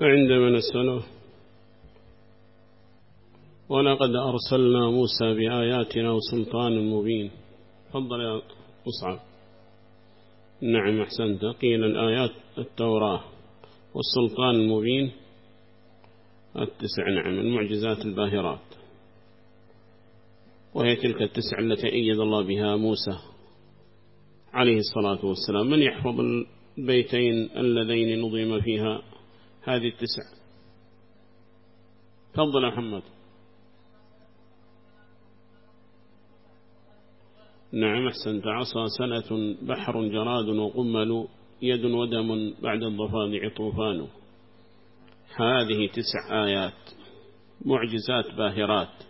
فعندما نسأله ولقد أرسلنا موسى بآياتنا وسلطان مبين. فضل يا مصعب. نعم أحسنت. قيل الآيات التوراة والسلطان المبين. التسع نعم المعجزات الباهرات. وهي تلك التسع التي أيد الله بها موسى عليه الصلاة والسلام. من يحفظ البيتين اللذين نظم فيها هذه التسع. تفضل محمد. نعم أحسنت. عصا سنة بحر جراد وقمل يد ودم بعد الضفادع طوفان هذه تسع آيات معجزات باهرات.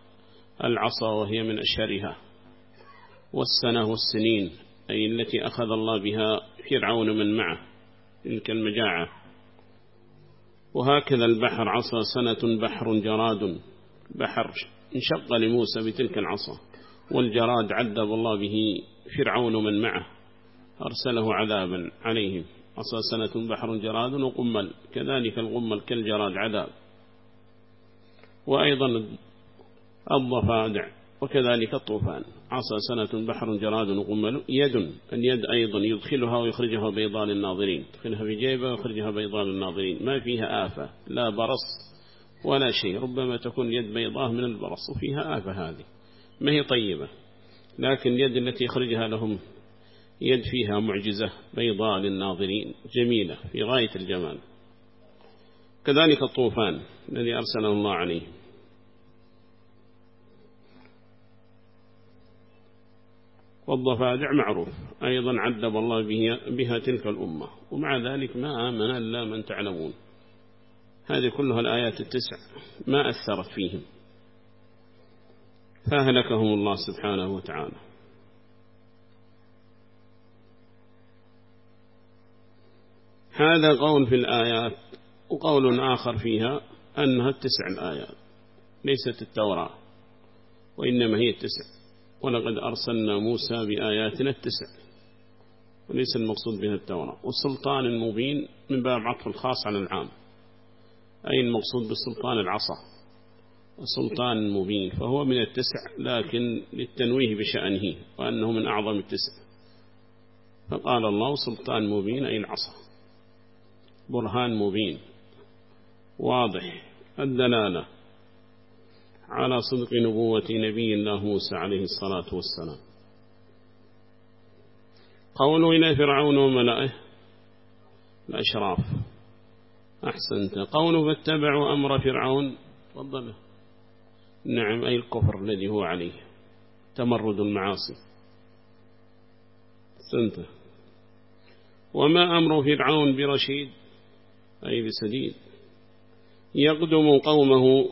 العصا وهي من أشهرها. والسنة والسنين أي التي أخذ الله بها فرعون من معه تلك المجاعة. وهكذا البحر عصا سنة بحر جراد بحر انشق لموسى بتلك العصا والجراد عذب الله به فرعون من معه أرسله عذابا عليهم عصا سنة بحر جراد وقمل كذلك الغمل كالجراد عذاب وأيضا الضفادع وكذلك الطوفان. عصا سنة بحر جراد وقمل يد اليد أيضا يدخلها ويخرجها بيضاء للناظرين يدخلها في جيبه ويخرجها بيضاء للناظرين ما فيها آفة لا برص ولا شيء. ربما تكون يد بيضاء من البرص وفيها آفة هذه. ما هي طيبة؟ لكن اليد التي يخرجها لهم يد فيها معجزة بيضاء للناظرين جميلة في غاية الجمال. كذلك الطوفان الذي أرسله الله عليه. والضفادع معروف. أيضا عذب الله بها تلك الأمة. ومع ذلك ما آمن إلا من تعلمون. هذه كلها الآيات التسع. ما أثرت فيهم. فأهلكهم الله سبحانه وتعالى. هذا قول في الآيات وقول آخر فيها أنها التسع الآيات. ليست التوراة وإنما هي التسع. ولقد أرسلنا موسى بآياتنا التسع وليس المقصود بها التوراة والسلطان المبين من باب عطف الخاص على العام. أي المقصود بالسلطان؟ العصا. وسلطان مبين فهو من التسع لكن للتنويه بشأنه وأنه من أعظم التسع. فقال الله سلطان مبين أي العصا. برهان مبين. واضح. الدلالة. على صدق نبوة نبي الله موسى عليه الصلاة والسلام. قولوا إلى فرعون وملائه الأشراف أحسنت. قولوا فاتبعوا أمر فرعون. تفضل. نعم أي الكفر الذي هو عليه. تمرد المعاصي. سنته وما أمر فرعون برشيد؟ أي بسديد. يقدم قومه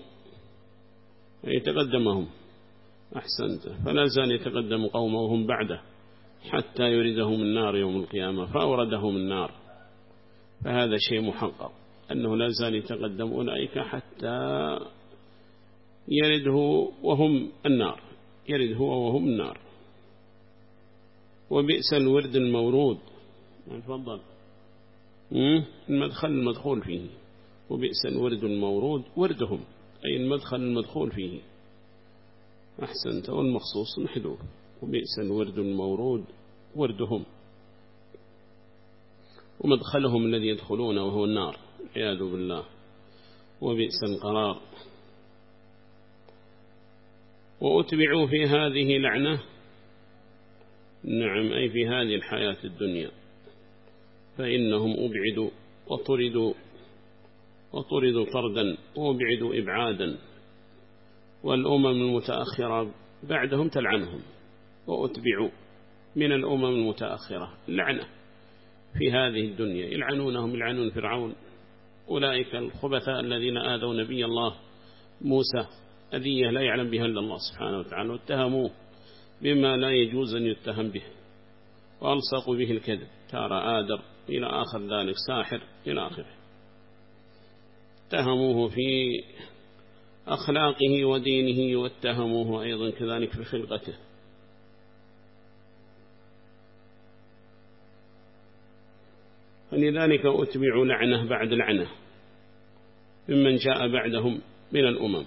يتقدمهم. أحسنت. فلا زال يتقدم قومه وهم بعده حتى يردهم النار يوم القيامة فأوردهم النار. فهذا شيء محقق أنه لا زال يتقدم أولئك حتى يرده وهم النار. يرد هو وهم النار. وبئس الورد المورود. تفضل. المدخل المدخول فيه. وبئس الورد المورود وردهم. أي المدخل المدخول فيه. أحسنت والمخصوص محذوف وبئس الورد المورود وردهم. ومدخلهم الذي يدخلون وهو النار. عياذ بالله. وبئس القرار. وأتبعوا في هذه لعنة. نعم أي في هذه الحياة الدنيا. فإنهم أبعدوا وطردوا. وطردوا طردا وابعدوا إبعادا والأمم المتأخرة بعدهم تلعنهم وأتبعوا من الأمم المتأخرة لعنة في هذه الدنيا. يلعنونهم يلعنون فرعون. أولئك الخبثاء الذين آذوا نبي الله موسى. أذية لا يعلم بها إلا الله سبحانه وتعالى. واتهموه بما لا يجوز أن يتهم به. وألصقوا به الكذب. تارى آدر إلى آخر ذلك ساحر. إلى آخره. اتهموه في أخلاقه ودينه واتهموه أيضا كذلك في خلقته. فلذلك أتبعوا لعنة بعد لعنة ممن جاء بعدهم من الأمم.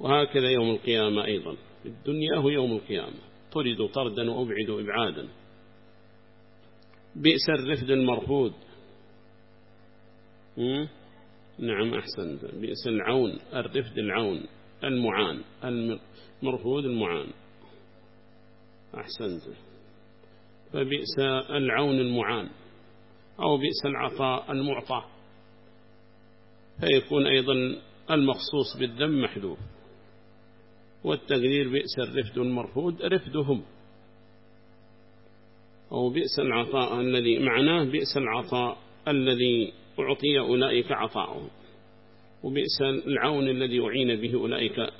وهكذا يوم القيامة أيضا. الدنيا هو يوم القيامة. طردوا طردا وأبعدوا إبعادا. بئس الرفد المرفود. نعم أحسن. بئس العون الرفد العون. المعان المرفود المعان. أحسنت. فبئس العون المعان أو بئس العطاء المعطى. فيكون أيضا المخصوص بالذم محذوف. والتقدير بئس الرفد المرفود رفدهم. أو بئس العطاء الذي معناه بئس العطاء الذي أعطي أولئك عطاءهم وبئس العون الذي أعين به أولئك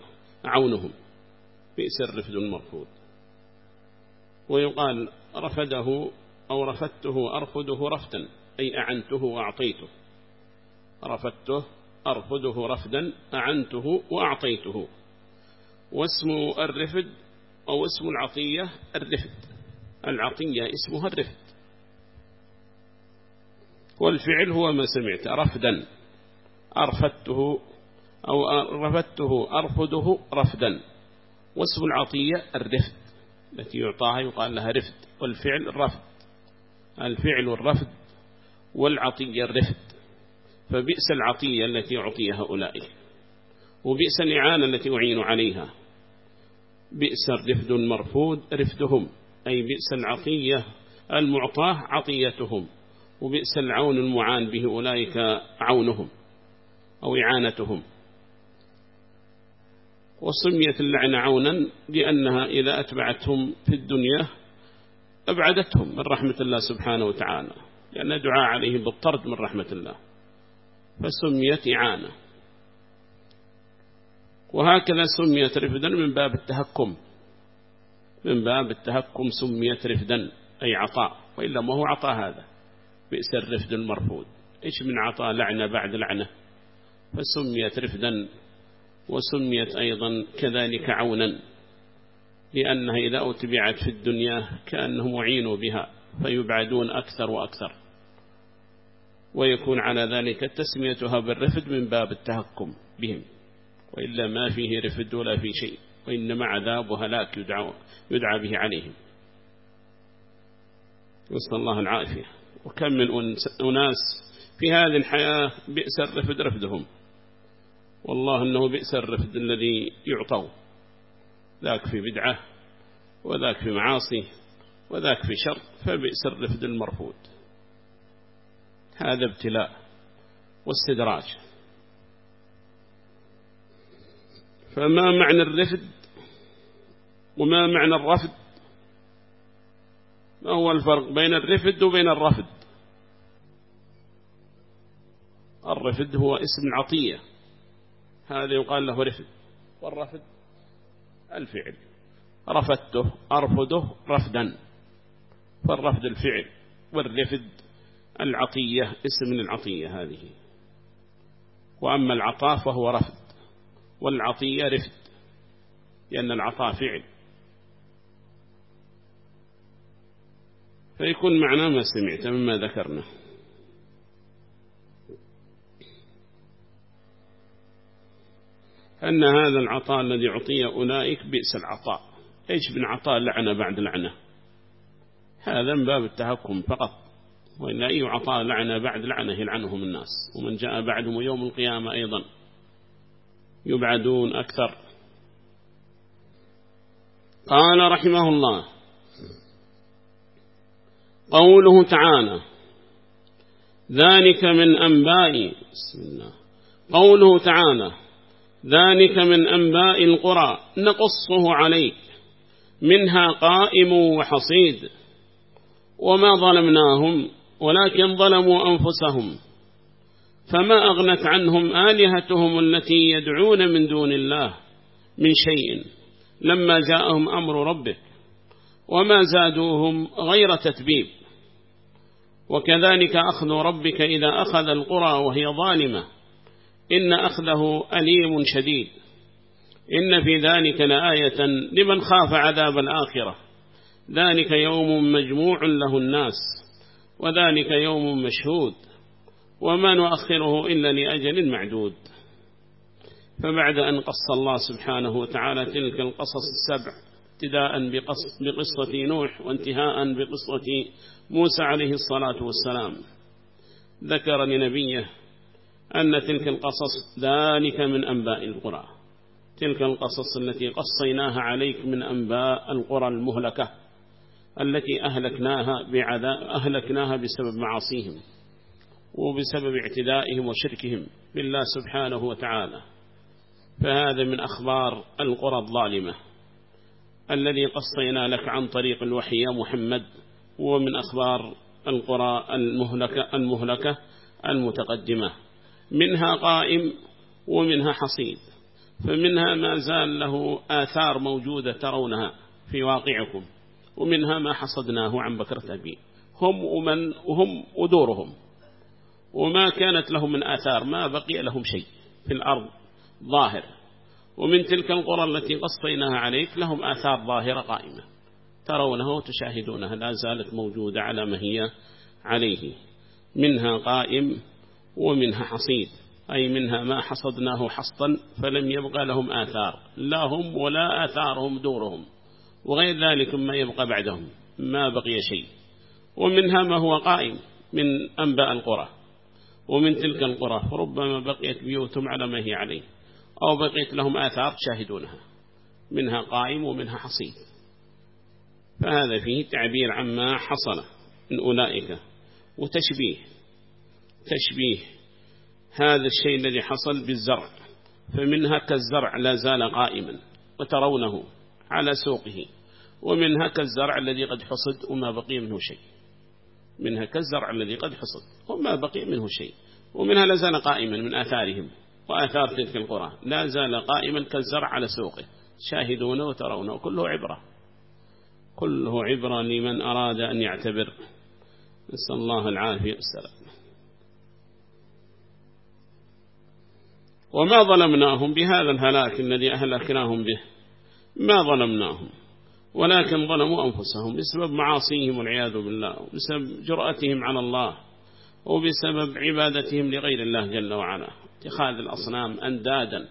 عونهم. بئس الرفد المرفود ويقال رفده أو رفدته أرفده رفدا أي أعنته وأعطيته. رفدته أرفده رفدا أعنته وأعطيته. واسم الرفد أو اسم العطية الرفد. العطية اسمها الرفد. والفعل هو ما سمعت رفدا. أرفدته أو رفدته أرفده رفدا. واسم العطية الرفد التي يعطاها يقال لها رفد. والفعل الرفد الفعل الرفد والعطية الرفد. فبئس العطية التي أعطيها أولئك وبئس الإعانة التي أعين عليها. بئس الرفد المرفود رفدهم. أي بئس العطية المعطاة عطيتهم. وبئس العون المعان به أولئك عونهم أو إعانتهم. وسميت اللعنة عونا لأنها إذا أتبعتهم في الدنيا أبعدتهم من رحمة الله سبحانه وتعالى لأن دعاء عليهم بالطرد من رحمة الله. فسميت إعانة. وهكذا سميت رفدا من باب التهكم. من باب التهكم سميت رفدا أي عطاء وإلا ما هو عطاء هذا. بئس الرفد المرفود إيش من عطاء لعنة بعد لعنة؟ فسميت رفدا وسميت أيضا كذلك عونا لأنها إذا أتبعت في الدنيا كأنهم عينوا بها فيبعدون أكثر وأكثر. ويكون على ذلك تسميتها بالرفد من باب التهكم بهم. وإلا ما فيه رفد ولا في شيء وإنما عذاب وهلاك يدعى, يدعى به عليهم. وصل الله العافية. وكم من أناس في هذه الحياة بئس الرفد رفدهم. والله أنه بئس الرفد الذي يعطوا. ذاك في بدعة وذاك في معاصي وذاك في شر فبئس الرفد المرفود. هذا ابتلاء واستدراج. فما معنى الرفد وما معنى الرفد؟ ما هو الفرق بين الرفد وبين الرفد؟ الرفد هو اسم العطية هذا يقال له رفد. والرفد الفعل. رفدته أرفده رفدا. فالرفد الفعل. والرفد العطية اسم من العطية هذه. وأما العطاء فهو رفد. والعطية رفد. لأن العطاء فعل. فيكون معناه ما سمعت مما ذكرنا. أن هذا العطاء الذي عطي أولئك بئس العطاء. إيش من عطاء لعنة بعد لعنة؟ هذا من باب التهكم فقط. وإن أي عطاء لعنة بعد لعنة يلعنهم الناس. ومن جاء بعدهم يوم القيامة أيضا يبعدون أكثر. قال رحمه الله قوله تعالى ذلك من أنباء بسم الله. قوله تعالى ذلك من أنباء القرى نقصه عليك. منها قائم وحصيد. وما ظلمناهم ولكن ظلموا أنفسهم. فما أغنت عنهم آلهتهم التي يدعون من دون الله من شيء لما جاءهم أمر ربك. وما زادوهم غير تتبيب. وكذلك أخذ ربك إذا أخذ القرى وهي ظالمة. إن أخذه أليم شديد. إن في ذلك لآية لمن خاف عذاب الآخرة. ذلك يوم مجموع له الناس وذلك يوم مشهود وما نؤخره إلا لأجل معدود. فبعد أن قص الله سبحانه وتعالى تلك القصص السبع ابتداء بقصة نوح وانتهاء بقصة موسى عليه الصلاة والسلام. ذكر لنبيه أن تلك القصص ذلك من أنباء القرى. تلك القصص التي قصيناها عليك من أنباء القرى المهلكة التي أهلكناها, بعذاب أهلكناها بسبب معاصيهم وبسبب اعتدائهم وشركهم بالله سبحانه وتعالى. فهذا من أخبار القرى الظالمة الذي قصينا لك عن طريق الوحي يا محمد ومن أخبار القرى المهلكة, المهلكة المتقدمة. منها قائم ومنها حصيد. فمنها ما زال له آثار موجودة ترونها في واقعكم ومنها ما حصدناه عن بكرة أبي. هم ومن وهم ودورهم. وما كانت لهم من آثار ما بقي لهم شيء في الأرض ظاهر. ومن تلك القرى التي قصيناها عليك لهم آثار ظاهرة قائمة. ترونها وتشاهدونها لا زالت موجودة على ما هي عليه. منها قائم ومنها حصيد أي منها ما حصدناه حصدا فلم يبقى لهم آثار لا هم ولا آثارهم دورهم وغير ذلك ما يبقى بعدهم ما بقي شيء ومنها ما هو قائم من أنباء القرى ومن تلك القرى ربما بقيت بيوتهم على ما هي عليه أو بقيت لهم آثار تشاهدونها منها قائم ومنها حصيد. فهذا فيه تعبير عما حصل من أولئك وتشبيه تشبيه. هذا الشيء الذي حصل بالزرع فمنها كالزرع لا زال قائما وترونه على سوقه ومنها كالزرع الذي قد حصد وما بقي منه شيء. منها كالزرع الذي قد حصد وما بقي منه شيء. ومنها لا زال قائما من آثارهم وآثار تلك القرى. لا زال قائما كالزرع على سوقه. شاهدون وترون وكله عبرة. كله عبرة لمن أراد أن يعتبر. نسأل الله العافية. والسلام وما ظلمناهم بهذا الهلاك الذي أهلكناهم به. ما ظلمناهم. ولكن ظلموا أنفسهم بسبب معاصيهم والعياذ بالله وبسبب جرأتهم على الله وبسبب عبادتهم لغير الله جل وعلا اتخاذ الأصنام أندادا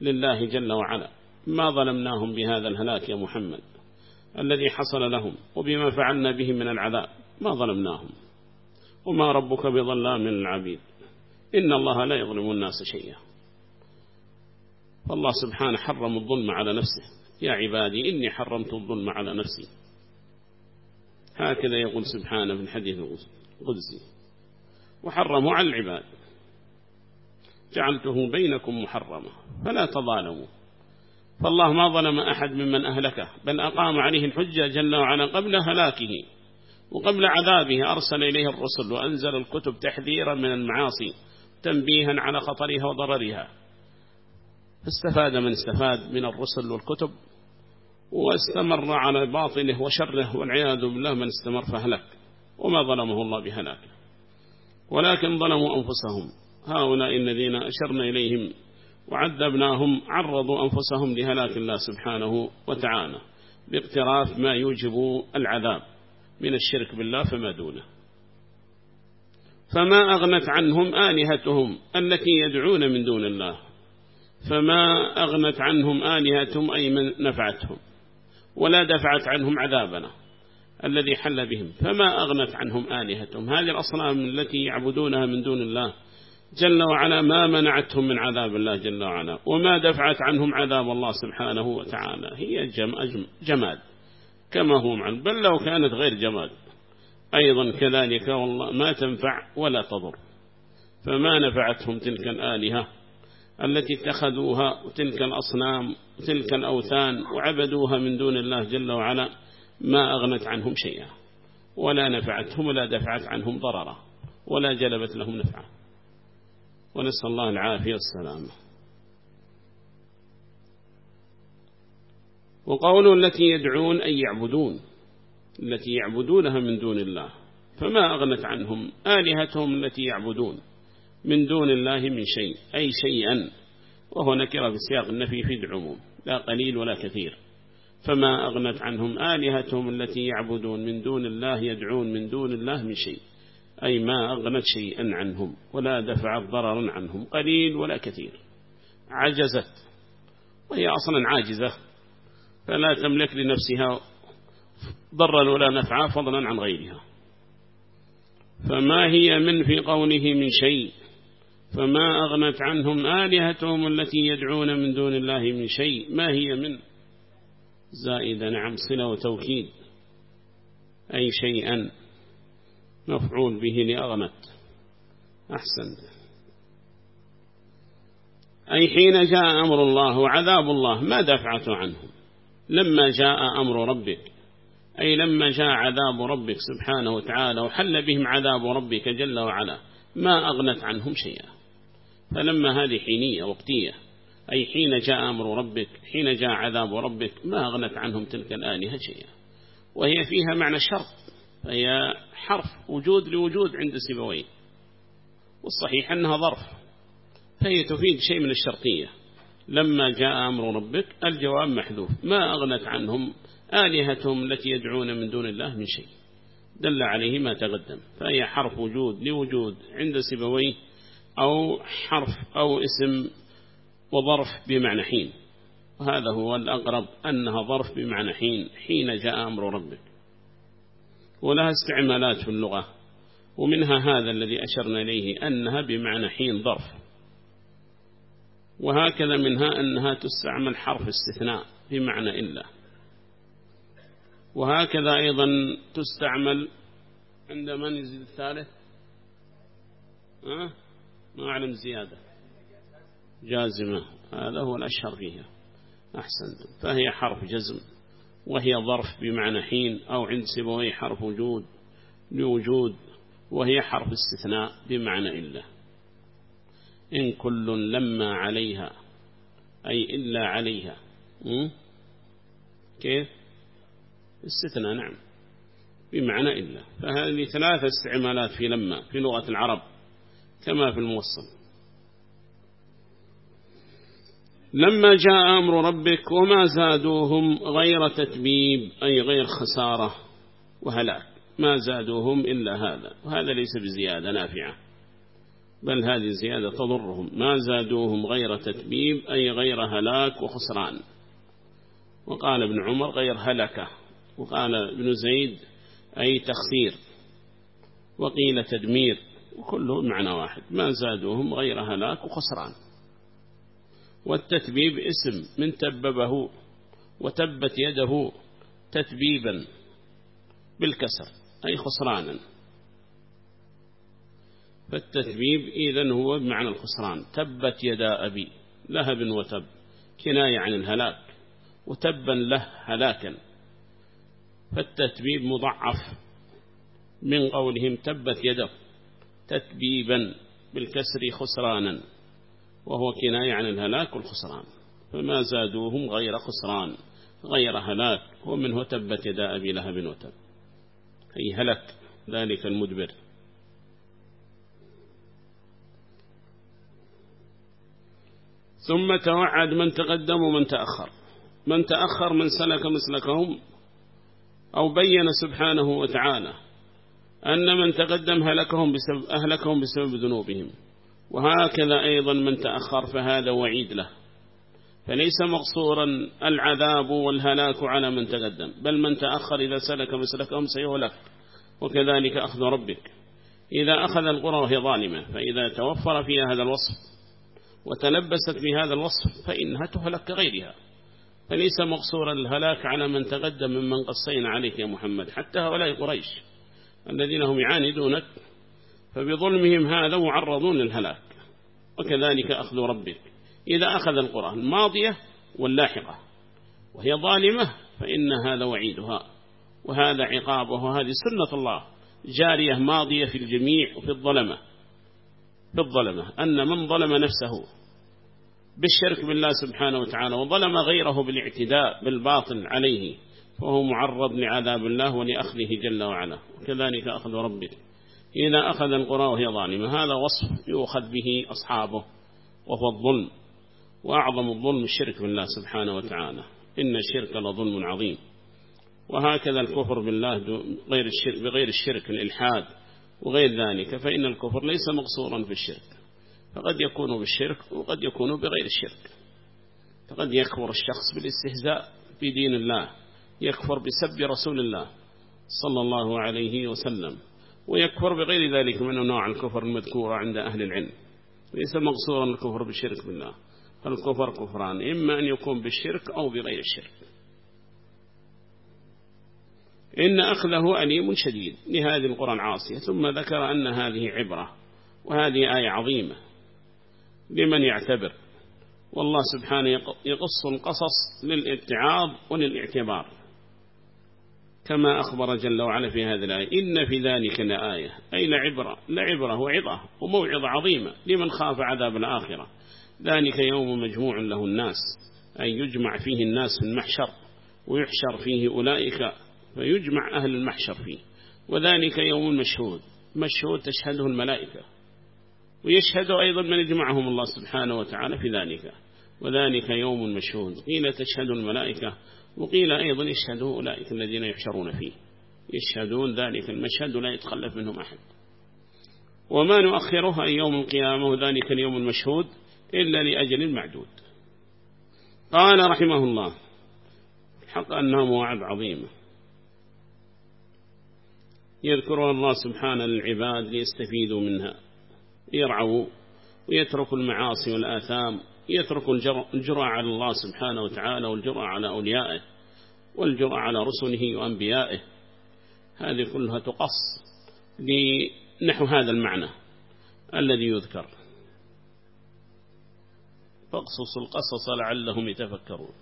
لله جل وعلا. ما ظلمناهم بهذا الهلاك يا محمد الذي حصل لهم وبما فعلنا بهم من العذاب. ما ظلمناهم. وما ربك بظلام للعبيد. إن الله لا يظلم الناس شيئا. فالله سبحانه حرم الظلم على نفسه. يا عبادي إني حرمت الظلم على نفسي. هكذا يقول سبحانه في الحديث القدسي. وحرمه على العباد. جعلته بينكم محرمة فلا تظالموا. فالله ما ظلم أحد ممن أهلكه. بل أقام عليه الحجة جل وعلا قبل هلاكه. وقبل عذابه أرسل إليه الرسل وأنزل الكتب تحذيرا من المعاصي تنبيها على خطرها وضررها. فاستفاد من استفاد من الرسل والكتب واستمر على باطله وشره والعياذ بالله من استمر فهلك وما ظلمه الله بهلاكه ولكن ظلموا أنفسهم. هؤلاء الذين أشرنا إليهم وعذبناهم عرضوا أنفسهم لهلاك الله سبحانه وتعالى باقتراف ما يوجب العذاب من الشرك بالله فما دونه. فما أغنت عنهم آلهتهم التي يدعون من دون الله. فما أغنت عنهم آلهتهم أي من نفعتهم ولا دفعت عنهم عذابنا الذي حل بهم. فما أغنت عنهم آلهتهم هذه الأصنام التي يعبدونها من دون الله جل وعلا ما منعتهم من عذاب الله جل وعلا وما دفعت عنهم عذاب الله سبحانه وتعالى. هي جماد كما هو معلوم. بل لو كانت غير جماد أيضا كذلك والله ما تنفع ولا تضر. فما نفعتهم تلك الآلهة التي اتخذوها وتلك الأصنام وتلك الأوثان وعبدوها من دون الله جل وعلا ما أغنت عنهم شيئا ولا نفعتهم ولا دفعت عنهم ضررا ولا جلبت لهم نفعا ونسأل الله العافية والسلامة. وقول التي يدعون أي يعبدون التي يعبدونها من دون الله فما أغنت عنهم آلهتهم التي يعبدون؟ من دون الله من شيء أي شيئا. وهو نكر في سياق النفي في العموم لا قليل ولا كثير. فما أغنت عنهم آلهتهم التي يعبدون من دون الله يدعون من دون الله من شيء. أي ما أغنت شيئا عنهم ولا دفعت ضررا عنهم قليل ولا كثير. عجزت وهي أصلا عاجزة. فلا تملك لنفسها ضرا ولا نفعا فضلا عن غيرها. فما هي من في قوله من شيء؟ فما أغنت عنهم آلهتهم التي يدعون من دون الله من شيء. ما هي من زائدة نعم صلة وتوكيد. أي شيئا مفعول به لأغنت. أحسن. أي حين جاء أمر الله وعذاب الله ما دفعته عنهم؟ لما جاء أمر ربك أي لما جاء عذاب ربك سبحانه وتعالى وحل بهم عذاب ربك جل وعلا ما أغنت عنهم شيئا؟ فلما هذه حينية وقتية أي حين جاء أمر ربك حين جاء عذاب ربك ما أغنت عنهم تلك الآلهة شيئا. وهي فيها معنى شرط فهي حرف وجود لوجود عند سبويه والصحيح أنها ظرف فهي تفيد شيء من الشرطية. لما جاء أمر ربك الجواب محذوف ما أغنت عنهم آلهتهم التي يدعون من دون الله من شيء. دل عليه ما تقدم فهي حرف وجود لوجود عند سبويه أو حرف أو اسم وظرف بمعنى حين. وهذا هو الأقرب أنها ظرف بمعنى حين حين جاء أمر ربك. ولها استعمالات في اللغة ومنها هذا الذي أشرنا إليه أنها بمعنى حين ظرف. وهكذا منها أنها تستعمل حرف استثناء بمعنى إلا. وهكذا أيضا تستعمل عند من يزيد الثالث؟ أه؟ ما أعلم زيادة. جازمة. هذا هو الأشهر فيها. أحسن. فهي حرف جزم. وهي ظرف بمعنى حين أو عند سبوي حرف وجود لوجود. وهي حرف استثناء بمعنى إلا. إن كل لما عليها. أي إلا عليها. كيف؟ استثناء نعم. بمعنى إلا. فهذه ثلاثة استعمالات في لما في لغة العرب. كما في الموصل. لما جاء أمر ربك وما زادوهم غير تتبيب أي غير خسارة وهلاك ما زادوهم إلا هذا وهذا ليس بزيادة نافعة بل هذه زيادة تضرهم ما زادوهم غير تتبيب أي غير هلاك وخسران. وقال ابن عمر غير هلكة وقال ابن زيد أي تخسير وقيل تدمير. وكله معنى واحد. ما زادوهم غير هلاك وخسران. والتتبيب اسم من تببه وتبت يده تتبيبا بالكسر أي خسرانا. فالتتبيب إذن هو بمعنى الخسران. تبت يدا أبي لهب وتب كناية عن الهلاك وتبا له هلاكا. فالتتبيب مضعف من قولهم تبت يده. تتبيبا بالكسر خسرانا وهو كناية عن الهلاك والخسران. فما زادوهم غير خسران غير هلاك ومنه تبت يدا أبي لهب وتب. أي هلك ذلك المدبر. ثم توعد من تقدم ومن تأخر. من تأخر من سلك مسلكهم أو بين سبحانه وتعالى. أن من تقدم هلكهم بسبب, أهلكهم بسبب ذنوبهم. وهكذا أيضا من تأخر فهذا وعيد له. فليس مقصورا العذاب والهلاك على من تقدم بل من تأخر إذا سلك مسلكهم سيهلك. وكذلك أخذ ربك. إذا أخذ القرى وهي ظالمة فإذا توفر فيها هذا الوصف وتلبست بهذا الوصف فإنها تهلك كغيرها. فليس مقصورا الهلاك على من تقدم ممن قصينا عليك يا محمد حتى هؤلاء قريش. الذين هم يعاندونك فبظلمهم هذا معرضون للهلاك. وكذلك أخذ ربك. إذا أخذ القرى الماضية واللاحقة وهي ظالمة فإن هذا وعيدها. وهذا عقابه وهذه سنة الله. جارية ماضية في الجميع وفي الظلمة. في الظلمة. أن من ظلم نفسه بالشرك بالله سبحانه وتعالى وظلم غيره بالاعتداء بالباطل عليه. فهو معرض لعذاب الله ولأخذه جل وعلا. وكذلك أخذ ربك إذا أخذ القرى وهي ظالمة هذا وصف يؤخذ به أصحابه وهو الظلم. وأعظم الظلم الشرك بالله سبحانه وتعالى. إن الشرك لظلم عظيم. وهكذا الكفر بالله غير الشرك بغير الشرك الإلحاد وغير ذلك فإن الكفر ليس مقصورا في الشرك. فقد يكون بالشرك وقد يكون بغير الشرك. فقد يكفر الشخص بالاستهزاء في دين الله. يكفر بسب رسول الله صلى الله عليه وسلم ويكفر بغير ذلك من أنواع الكفر المذكورة عند أهل العلم ليس مقصورا الكفر بالشرك بالله فالكفر كفران إما أن يكون بالشرك أو بغير الشرك. إن أخذه أليم شديد لهذه القرى العاصية ثم ذكر أن هذه عبرة وهذه آية عظيمة لمن يعتبر والله سبحانه يقص القصص للاتعاظ وللإعتبار. كما أخبر جل وعلا في هذه الآية. إن في ذلك لآية. أي لعبرة. لعبرة وعظة وموعظة عظيمة لمن خاف عذاب الآخرة. ذلك يوم مجموع له الناس. أي يجمع فيه الناس في المحشر ويحشر فيه أولئك فيجمع أهل المحشر فيه. وذلك يوم مشهود. مشهود تشهده الملائكة. ويشهد أيضا من يجمعهم الله سبحانه وتعالى في ذلك. وذلك يوم مشهود. قيل تشهد الملائكة وقيل أيضا يشهدوا أولئك الذين يحشرون فيه. يشهدون ذلك المشهد لا يتخلف منهم أحد. وما نؤخرها يوم القيامة وذلك اليوم المشهود إلا لأجل معدود. قال رحمه الله حق أنها مواعظ عظيمة يذكرها الله سبحانه للعباد ليستفيدوا منها يرعوا ويتركوا المعاصي والآثام يتركوا الجرأة على الله سبحانه وتعالى والجرأة على أوليائه والجرأة على رسله وأنبيائه. هذه كلها تقص لنحو هذا المعنى الذي يذكر. فاقصص القصص لعلهم يتفكرون.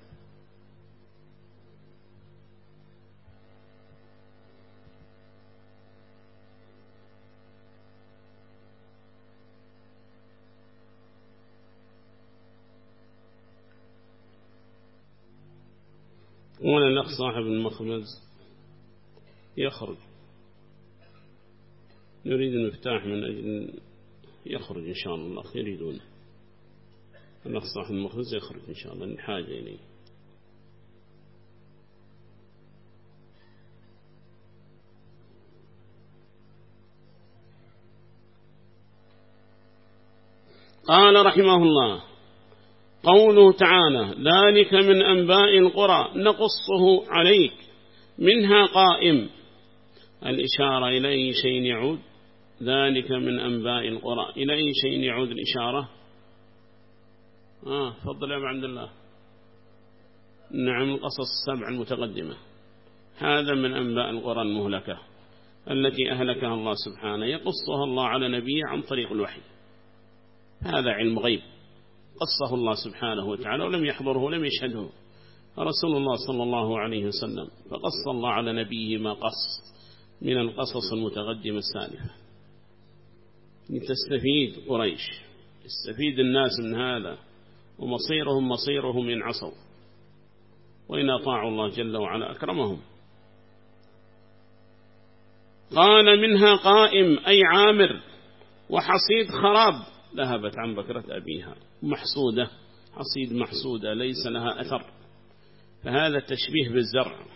ولا الأخ صاحب المخبز يخرج. نريد المفتاح من أجل يخرج إن شاء الله. الأخ يريدون الأخ صاحب المخبز يخرج إن شاء الله. الحاجة إليه. قال رحمه الله قوله تعالى ذلك من أنباء القرى نقصه عليك منها قائم. الإشارة إلى أي شيء يعود. ذلك من أنباء القرى. إلى أي شيء يعود الإشارة. آه فضل يا عبد الله. نعم القصص السبع المتقدمة. هذا من أنباء القرى المهلكة التي أهلكها الله سبحانه. يقصها الله على نبيه عن طريق الوحي. هذا علم غيب. قصه الله سبحانه وتعالى ولم يحضره ولم يشهده. رسول الله صلى الله عليه وسلم فقص الله على نبيه ما قص من القصص المتقدمة السالفة لتستفيد قريش يستفيد الناس من هذا ومصيرهم مصيرهم إن عصوا وإن أطاعوا الله جل وعلا أكرمهم. قال منها قائم أي عامر وحصيد خراب. ذهبت عن بكرة أبيها. محصودة حصيد محصودة ليس لها أثر. فهذا التشبيه بالزرع.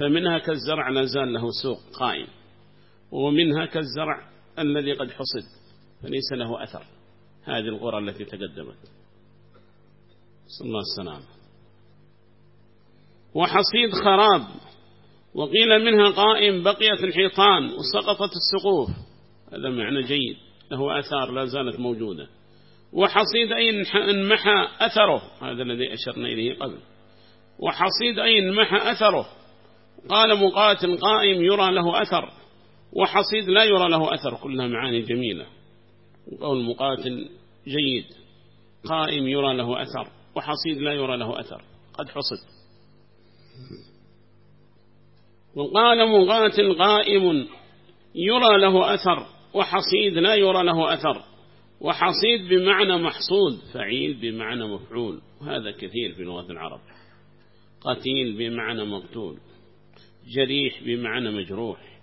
فمنها كالزرع لا زال له سوق قائم. ومنها كالزرع الذي قد حصد فليس له أثر. هذه القرى التي تقدمت. صلى الله السلام وحصيد خراب. وقيل منها قائم بقيت الحيطان وسقطت السقوف. هذا معنى جيد. له أثار لا زالت موجودة. وحصيد أي انمحى أثره هذا الذي أشرنا إليه قبل. وحصيد أي انمحى أثره. قال مقاتل قائم يرى له أثر. وحصيد لا يرى له أثر كلها معاني جميلة. وقول مقاتل جيد. قائم يرى له أثر وحصيد لا يرى له أثر. قد حصد. وقال مقاتل قائم يرى له أثر. وحصيد لا يرى له أثر وحصيد بمعنى محصود فعيل بمعنى مفعول وهذا كثير في لغة العرب. قتيل بمعنى مقتول جريح بمعنى مجروح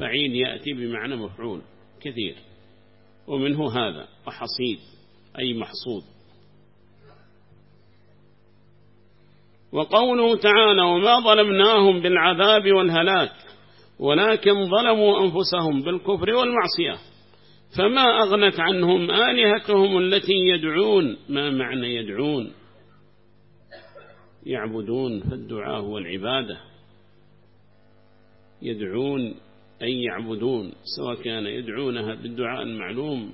فعيل يأتي بمعنى مفعول كثير. ومنه هذا وحصيد أي محصود وقوله تعالى وما ظلمناهم بالعذاب والهلاك ولكن ظلموا أنفسهم بالكفر والمعصية. فما أغنت عنهم آلهتهم التي يدعون ما معنى يدعون؟ يعبدون فالدعاء هو العبادة يدعون أي يعبدون سواء كان يدعونها بالدعاء المعلوم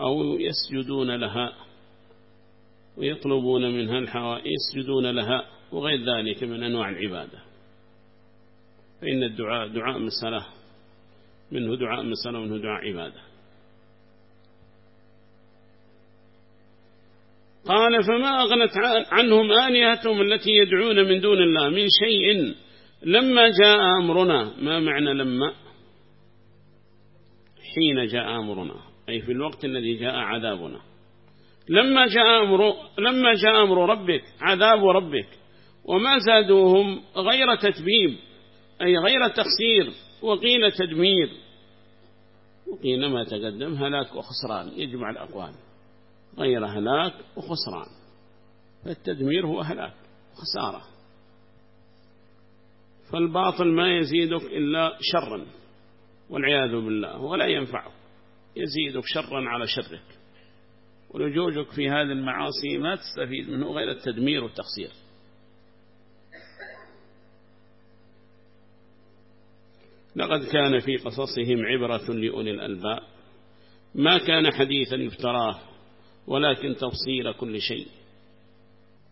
أو يسجدون لها ويطلبون منها الحوائج يسجدون لها وغير ذلك من أنواع العبادة. فإن الدعاء دعاء مسألة منه دعاء مسألة ومنه دعاء عبادة. قال فما أغنت عنهم آلهتهم التي يدعون من دون الله من شيء لما جاء أمرنا. ما معنى لما؟ حين جاء أمرنا أي في الوقت الذي جاء عذابنا. لما جاء أمر لما جاء أمر ربك عذاب ربك وما زادوهم غير تتبيب. أي غير تخسير وقيل تدمير. وقيل ما تقدم هلاك وخسران يجمع الأقوال. غير هلاك وخسران. فالتدمير هو هلاك وخسارة فالباطل ما يزيدك إلا شرا والعياذ بالله ولا ينفعك. يزيدك شرا على شرك. ولجوجك في هذه المعاصي ما تستفيد منه غير التدمير والتقصير. لقد كان في قصصهم عبرة لأولي الألباب. ما كان حديثا يفتراه ولكن تفصيل كل شيء.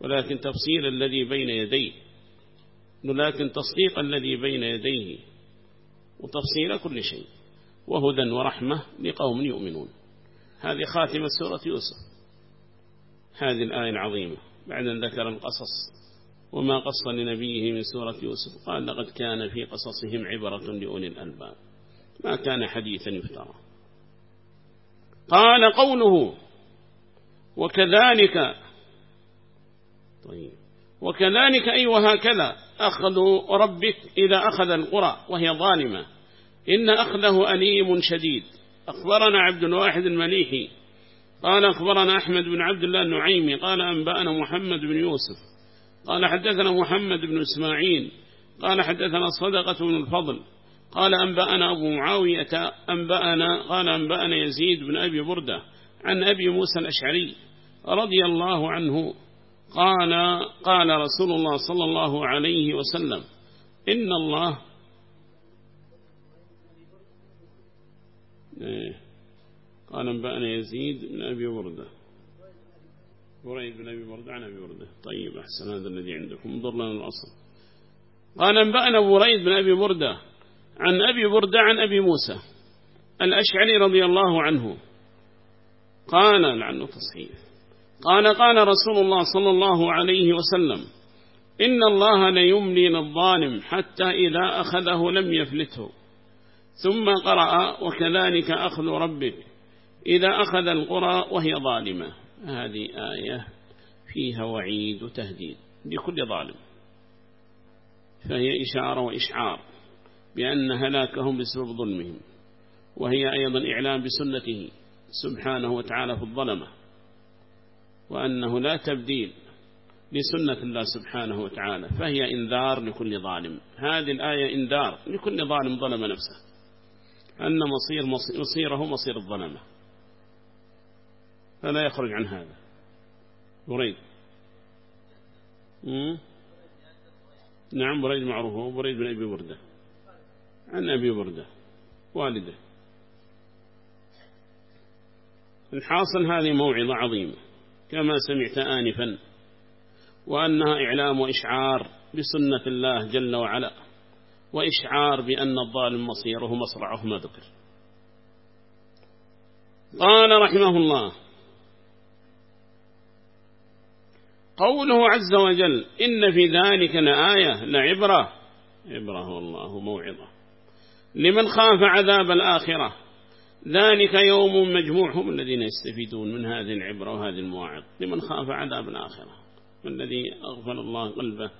ولكن تفصيل الذي بين يديه. ولكن تصديق الذي بين يديه. وتفصيل كل شيء. وهدى ورحمة لقوم يؤمنون. هذه خاتمة سورة يوسف. هذه الآية العظيمة. بعد أن ذكر القصص. وما قص لنبيه من سورة يوسف. قال لقد كان في قصصهم عبرة لأولي الألباب. ما كان حديثا يفترى. قال قوله وكذلك طيب. وكذلك أي وهكذا أخذ ربك إذا أخذ القرى وهي ظالمة. إن أخذه أليم شديد. أخبرنا عبد الواحد المليحي. قال أخبرنا أحمد بن عبد الله النعيمي. قال أنبأنا محمد بن يوسف. قال حدثنا محمد بن إسماعيل قال حدثنا صدقة بن الفضل قال أنبأنا أبو معاوية أنبأنا قال أنبأنا يزيد بن أبي بردة عن أبي موسى الأشعري رضي الله عنه قال قال رسول الله صلى الله عليه وسلم إن الله إيه. قال أنبأنا يزيد بن أبي وردة بريد بن أبي وردة عن أبي وردة طيب أحسن هذا الذي عندكم. انظر لنا الأصل. قال أنبأنا بريد بن أبي وردة عن أبي وردة عن أبي موسى الأشعري رضي الله عنه. قال لعنه تصحيح. قال قال رسول الله صلى الله عليه وسلم إن الله ليملي للظالم حتى إذا أخذه لم يفلته. ثم قرأ وكذلك أخذ ربك إذا أخذ القرى وهي ظالمة. هذه آية فيها وعيد وتهديد لكل ظالم. فهي إشارة وإشعار بأن هلاكهم بسبب ظلمهم وهي أيضا إعلام بسنته سبحانه وتعالى في الظلمة وأنه لا تبديل لسنة الله سبحانه وتعالى فهي إنذار لكل ظالم. هذه الآية إنذار لكل ظالم ظلم نفسه أن مصير مصيره مصير الظلمة. فلا يخرج عن هذا. بريد. نعم بريد معروف. هو بريد بن أبي وردة. عن أبي وردة والده. الحاصل هذه موعظة عظيمة. كما سمعت آنفا. وأنها إعلام وإشعار بسنة الله جل وعلا. وإشعار بأن الظالم مصيره مصرعه ما ذكر. قال رحمه الله قوله عز وجل إن في ذلك لآية لعبرة. عبرة والله موعظة. لمن خاف عذاب الآخرة. ذلك يوم مجموع هم الذين يستفيدون من هذه العبرة وهذه المواعظ. لمن خاف عذاب الآخرة. والذي أغفل الله قلبه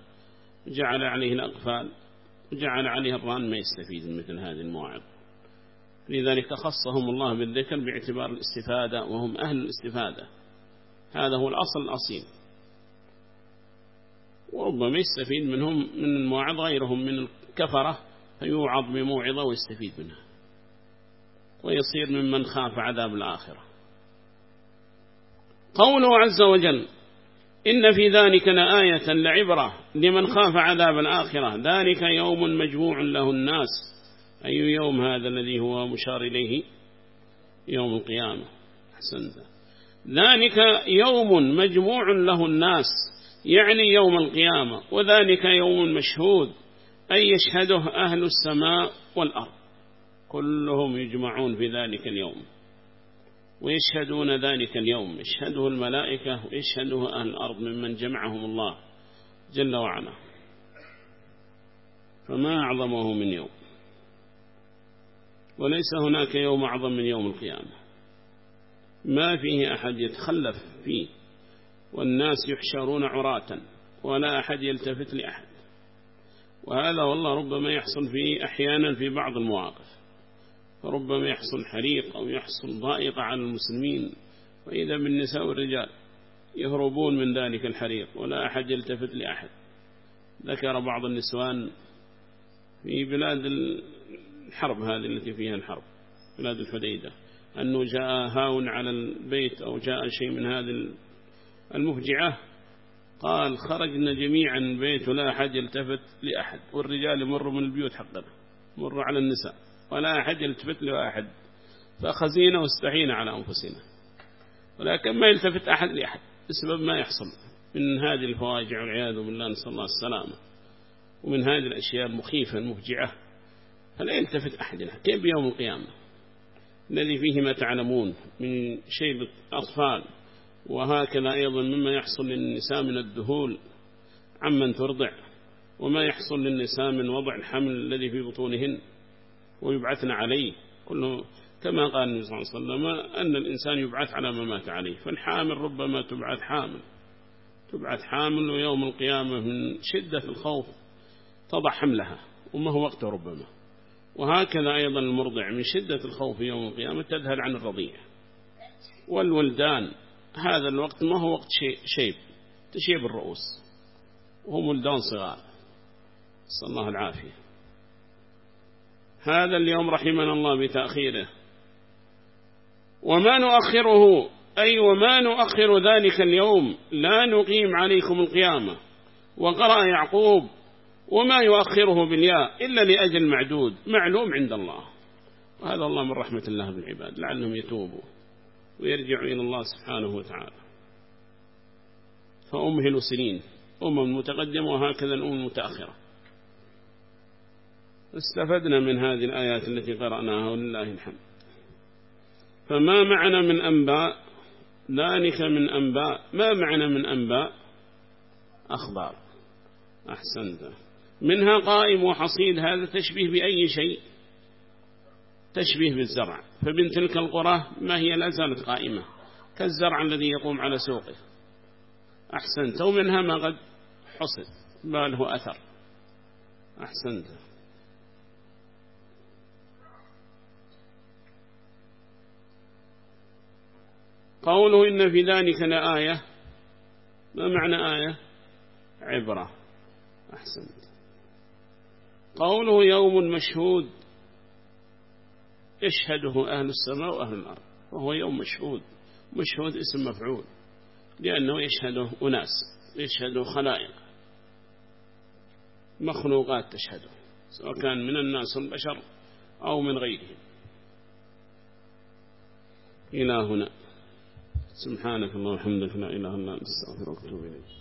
جعل عليه الأقفال وجعل عليه الران ما يستفيد من مثل هذه المواعظ. لذلك خصهم الله بالذكر باعتبار الاستفادة وهم أهل الاستفادة. هذا هو الأصل الأصيل. وربما يستفيد منهم من المواعظ غيرهم من الكفرة فيوعظ بموعظة ويستفيد منها. ويصير ممن خاف عذاب الآخرة. قوله عز وجل إن في ذلك لآية لعبرة لمن خاف عذاب الآخرة. ذلك يوم مجموع له الناس. أي يوم هذا الذي هو مشار إليه؟ يوم القيامة. أحسنت. ذلك يوم مجموع له الناس. يعني يوم القيامة وذلك يوم مشهود أي يشهده أهل السماء والأرض. كلهم يجمعون في ذلك اليوم ويشهدون ذلك اليوم. يشهده الملائكة ويشهده أهل الأرض ممن جمعهم الله جل وعلا. فما أعظمه من يوم؟ وليس هناك يوم أعظم من يوم القيامة. ما فيه أحد يتخلف فيه. والناس يحشرون عراة ولا أحد يلتفت لأحد. وهذا والله ربما يحصل فيه أحيانا في بعض المواقف. فربما يحصل حريق أو يحصل ضائقة على المسلمين. وإذا بالنساء والرجال يهربون من ذلك الحريق ولا أحد يلتفت لأحد. ذكر بعض النسوان في بلاد الحرب هذه التي فيها الحرب بلاد الحديدة أنه جاء هاون على البيت أو جاء شيء من هذه المفجعة. قال خرجنا جميعا البيت ولا أحد يلتفت لأحد والرجال يمروا من البيوت حقنا مروا على النساء ولا أحد يلتفت لأحد. فخزينا واستحينا على أنفسنا ولكن ما يلتفت أحد لأحد بسبب ما يحصل من هذه الفواجع والعياذ بالله نسأل الله السلامة. ومن هذه الأشياء المخيفة المفجعة فلا يلتفت أحد كيف يوم القيامة؟ الذي فيه ما تعلمون من شيء الأطفال وهكذا أيضا مما يحصل للنساء من الدهول عمن ترضع وما يحصل للنساء من وضع الحمل الذي في بطونهن ويبعثن عليه. كله كما قال النبي صلى الله عليه وسلم أن الإنسان يبعث على ما مات عليه. فالحامل ربما تبعث حامل. تبعث حامل ويوم القيامة من شدة الخوف تضع حملها وما هو وقته ربما. وهكذا أيضا المرضع من شدة الخوف يوم القيامة تذهل عن الرضيع. والولدان هذا الوقت ما هو وقت شيب. تشيب الرؤوس. وهم ولدان صغار. صلى الله العافية. هذا اليوم رحمنا الله بتأخيره. وما نؤخره أي وما نؤخر ذلك اليوم لا نقيم عليكم القيامة. وقرأ يعقوب وما يؤخره بالياء إلا لأجل معدود معلوم عند الله. وهذا الله من رحمة الله بالعباد. لعلهم يتوبوا. ويرجعوا إلى الله سبحانه وتعالى. فأمهل سنين. أمم متقدمة وهكذا الأمم المتأخرة استفدنا من هذه الآيات التي قرأناها ولله الحمد. فما معنى من أنباء؟ ذلك من أنباء. ما معنى من أنباء؟ أخبار. أحسنت. منها قائم وحصيد. هذا تشبيه بأي شيء؟ تشبيه بالزرع. فبن تلك القرى ما هي؟ لا زالت قائمة. كالزرع الذي يقوم على سوقه. أحسنت. ومنها ما قد حصد. ما له أثر. أحسنت. قوله إن في ذلك لآية. ما معنى آية؟ عبرة. أحسنت. قوله يوم مشهود. يشهده أهل السماء وأهل الأرض وهو يوم مشهود مشهود اسم مفعول لأنه يشهده أناس يشهده خلائق مخلوقات تشهده سواء كان من الناس البشر أو من غيرهم. إلى هنا. سبحانك الله وحمدك لا إله إلا أنت أستغفرك وأتوب إليك.